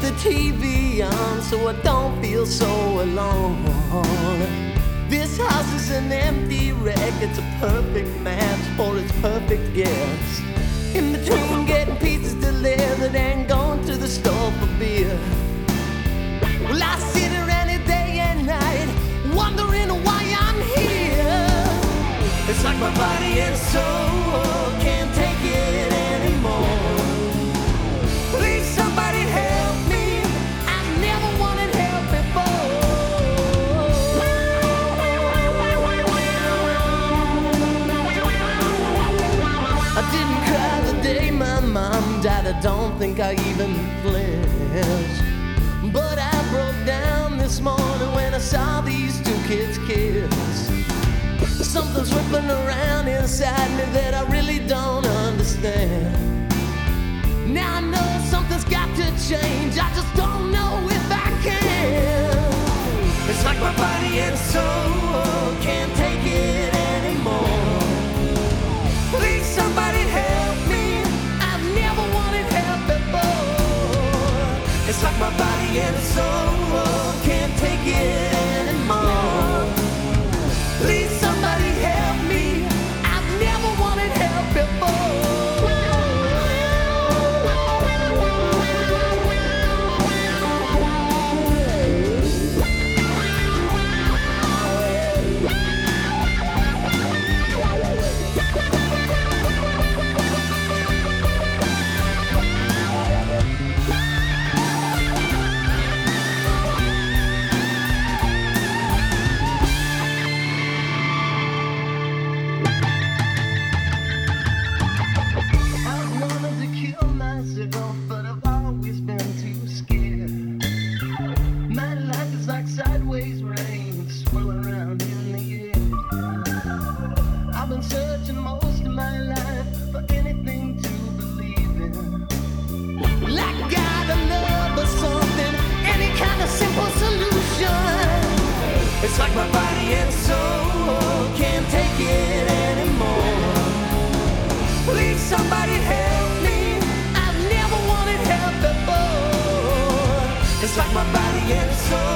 done so I don't feel so alone. This house is an empty wreck, it's a perfect match for its perfect guest. In between getting pizzas delivered and going to the store for beer. Well, I sit here any day and night, wondering why I'm here. It's like my body and soul I don't think I even flinched. But I broke down this morning when I saw these two kids kiss. Something's ripping around inside me that I really don't understand. Now I know something's got to change. I just don't know if I can. It's like my body and soul but I've always been too scared. My life is like sideways rain swirling around in the air. I've been searching most of my life for anything to believe in. Like God love or something, any kind of simple solution. It's like my body and soul can't take it like my body and soul